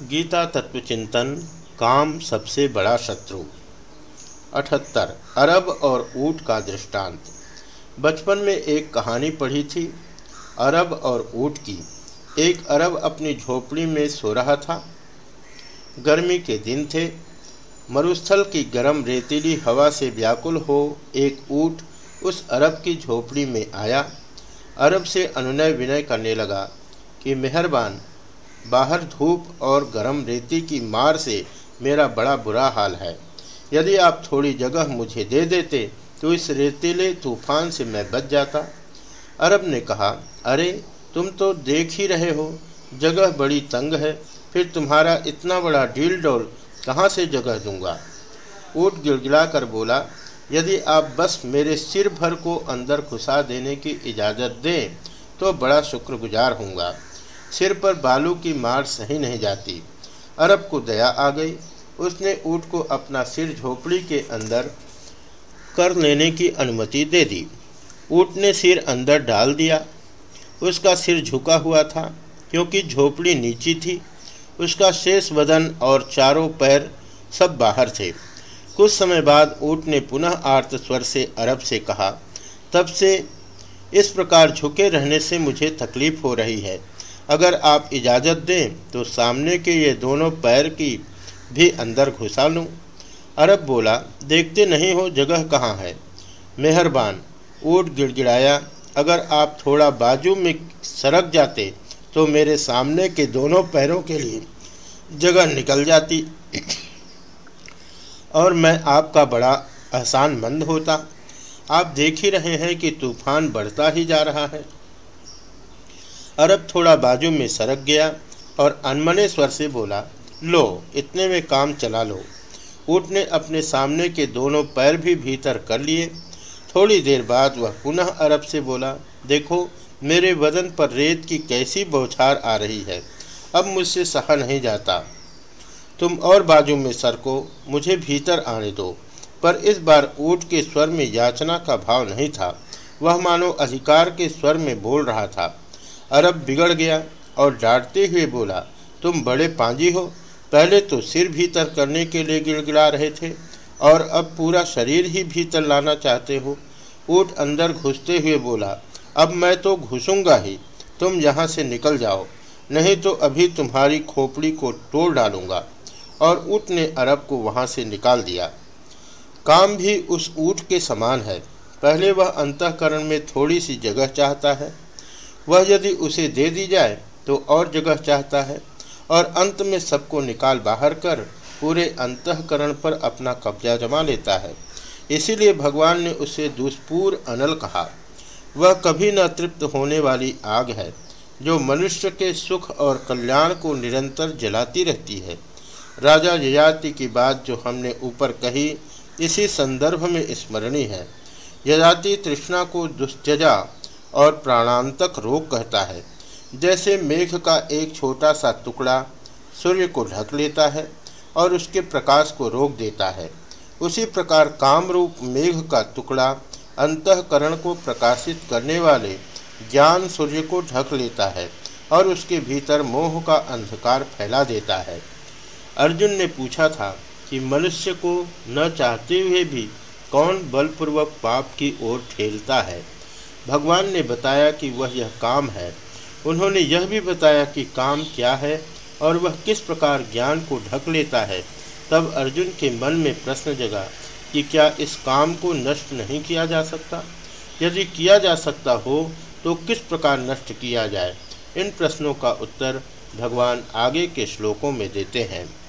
गीता तत्व चिंतन, काम सबसे बड़ा शत्रु। अठहत्तर, अरब और ऊट का दृष्टांत। बचपन में एक कहानी पढ़ी थी, अरब और ऊट की। एक अरब अपनी झोपड़ी में सो रहा था। गर्मी के दिन थे। मरुस्थल की गर्म रेतीली हवा से व्याकुल हो एक ऊट उस अरब की झोपड़ी में आया। अरब से अनुनय विनय करने लगा कि, मेहरबान बाहर धूप और गर्म रेती की मार से मेरा बड़ा बुरा हाल है। यदि आप थोड़ी जगह मुझे दे देते तो इस रेतीले तूफ़ान से मैं बच जाता। अरब ने कहा, अरे, तुम तो देख ही रहे हो, जगह बड़ी तंग है, फिर तुम्हारा इतना बड़ा डील डोल कहाँ से जगह दूँगा? ऊट गिड़गिड़ा कर बोला, यदि आप बस मेरे सिर भर को अंदर घुसा देने की इजाज़त दें तो बड़ा शुक्रगुजार हूँगा। सिर पर बालू की मार सही नहीं जाती। अरब को दया आ गई। उसने ऊँट को अपना सिर झोपड़ी के अंदर कर लेने की अनुमति दे दी। ऊँट ने सिर अंदर डाल दिया। उसका सिर झुका हुआ था, क्योंकि झोपड़ी नीची थी। उसका शेष बदन और चारों पैर सब बाहर थे। कुछ समय बाद ऊँट ने पुनः आर्त स्वर से अरब से कहा, तब से इस प्रकार झुके रहने से मुझे तकलीफ़ हो रही है। अगर आप इजाज़त दें तो सामने के ये दोनों पैर की भी अंदर घुसा लूँ। अरब बोला, देखते नहीं हो जगह कहाँ है। मेहरबान। ऊट गिड़गिड़ाया, अगर आप थोड़ा बाजू में सरक जाते तो मेरे सामने के दोनों पैरों के लिए जगह निकल जाती। और मैं आपका बड़ा एहसान मंद होता। आप देख ही रहे हैं कि तूफ़ान बढ़ता ही जा रहा है। अरब थोड़ा बाजू में सरक गया और अनमने स्वर से बोला, लो, इतने में काम चला लो। ऊट ने अपने सामने के दोनों पैर भी भीतर कर लिए। थोड़ी देर बाद वह पुनः अरब से बोला, देखो, मेरे वज़न पर रेत की कैसी बौछार आ रही है। अब मुझसे सहा नहीं जाता। तुम और बाजू में सर को मुझे भीतर आने दो। पर इस बार ऊट के स्वर में याचना का भाव नहीं था। वह मानो अधिकार के स्वर में बोल रहा था। अरब बिगड़ गया और डांटते हुए बोला, तुम बड़े पांजी हो। पहले तो सिर भीतर करने के लिए गिड़गिड़ा रहे थे और अब पूरा शरीर ही भीतर लाना चाहते हो। ऊट अंदर घुसते हुए बोला, अब मैं तो घुसूँगा ही। तुम यहाँ से निकल जाओ, नहीं तो अभी तुम्हारी खोपड़ी को तोड़ डालूँगा। और ऊट ने अरब को वहाँ से निकाल दिया। काम भी उस ऊट के समान है। पहले वह अंतकरण में थोड़ी सी जगह चाहता है वह यदि उसे दे दी जाए तो और जगह चाहता है, और अंत में सबको निकाल बाहर कर पूरे अंतकरण पर अपना कब्जा जमा लेता है। इसीलिए भगवान ने उसे दुष्पूर अनल कहा। वह कभी न तृप्त होने वाली आग है, जो मनुष्य के सुख और कल्याण को निरंतर जलाती रहती है। राजा यजाति की बात जो हमने ऊपर कही, इसी संदर्भ में स्मरणीय है। यजाति तृष्णा को दुस्त्यजा और प्राणांतक रोग कहता है। जैसे मेघ का एक छोटा सा टुकड़ा सूर्य को ढक लेता है और उसके प्रकाश को रोक देता है। उसी प्रकार कामरूप मेघ का टुकड़ा अंतकरण को प्रकाशित करने वाले ज्ञान सूर्य को ढक लेता है और उसके भीतर मोह का अंधकार फैला देता है। अर्जुन ने पूछा था कि मनुष्य को न चाहते हुए भी कौन बलपूर्वक पाप की ओर ठेलता है? भगवान ने बताया कि वह यह काम है। उन्होंने यह भी बताया कि काम क्या है और वह किस प्रकार ज्ञान को ढक लेता है। तब अर्जुन के मन में प्रश्न जगा कि क्या इस काम को नष्ट नहीं किया जा सकता? यदि किया जा सकता हो तो किस प्रकार नष्ट किया जाए? इन प्रश्नों का उत्तर भगवान आगे के श्लोकों में देते हैं।